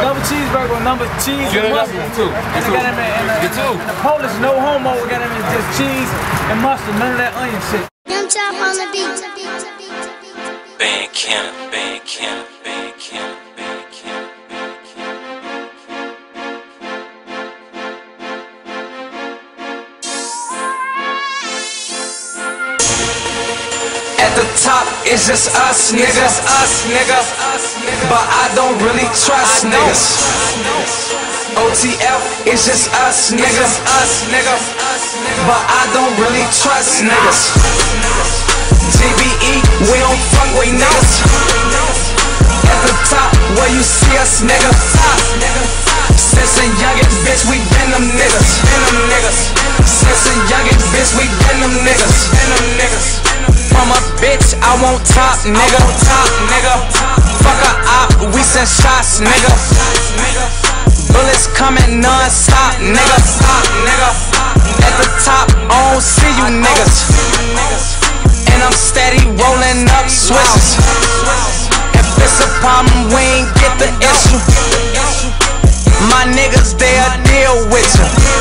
double cheeseburger with number cheese Get and mustard. one, too. And Get I got two. him in, in, the, Get two. in the Polish no homo. We got him in just cheese and mustard. None of that onion shit. Young Chop on the beat. Band Cannon, Band Cannon, Band Cannon, At the top, it's just us, niggas, us, nigga. But I don't really trust niggas. OTF, it's just us, niggas, us, nigga. But I don't really trust niggas. GBE, we don't fuck with niggas. At the top, where you see us, nigga. Since a youngin' bitch, we been them niggas. Been them niggas. Since a youngin' bitch, we been them niggas. Been them niggas. Bitch, I want top, nigga. Top, nigga. Fuck a op, we send shots, nigga. Bullets coming non-stop, nigga. Nigga. At the top, I don't see you niggas. And I'm steady rolling up switches. If it's a problem, we ain't get the issue. My niggas, they'll deal with you.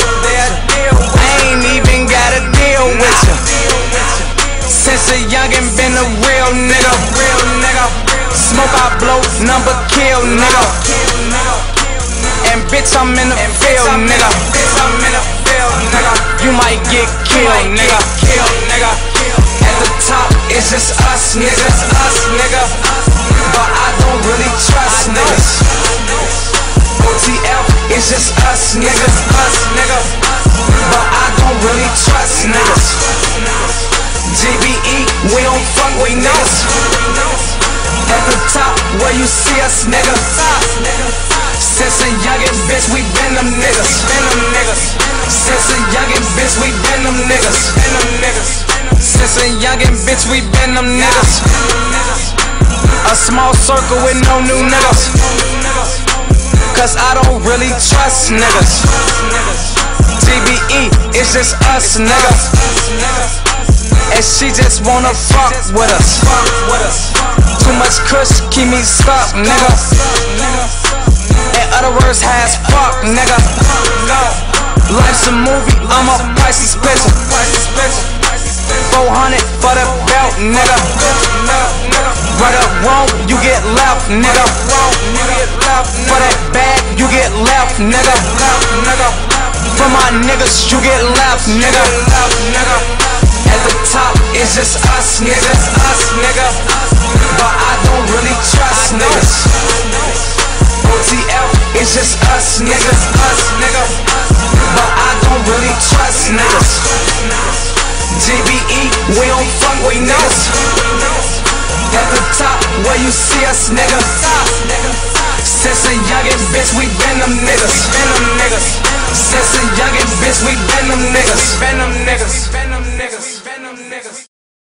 Since a youngin' been a real nigga, real nigga. Smoke I blow, number kill, nigga. And bitch, I'm in the field, nigga. Nigga. You might get killed, nigga. Nigga. At the top, it's just us, niggas, we don't fuck with niggas. At the top, where you see us, nigga. Since a youngin' bitch, we been them niggas. Niggas. Since a youngin' bitch, we been them niggas. Niggas. Since a youngin' bitch, we been them niggas. A small circle with no new niggas. Cause I don't really trust niggas. GBE, it's just us, nigga. And she just wanna fuck with us. Too much kush, keep me stuck, nigga. In other words, has fuck, nigga. Life's a movie, I'm a priceless picture. 400 for the belt, nigga. Right up wrong, you get left, nigga. For that bag, you get left, nigga. For my niggas, you get left, nigga. It's us, niggas, us, nigga. But I don't really trust niggas. OTF, it's just us, niggas, us, nigga. But I don't really trust niggas. GBE, we don't fuck with niggas. At the top, where you see us, nigga. Since a youngin' bitch, we been them niggas. Been them niggas.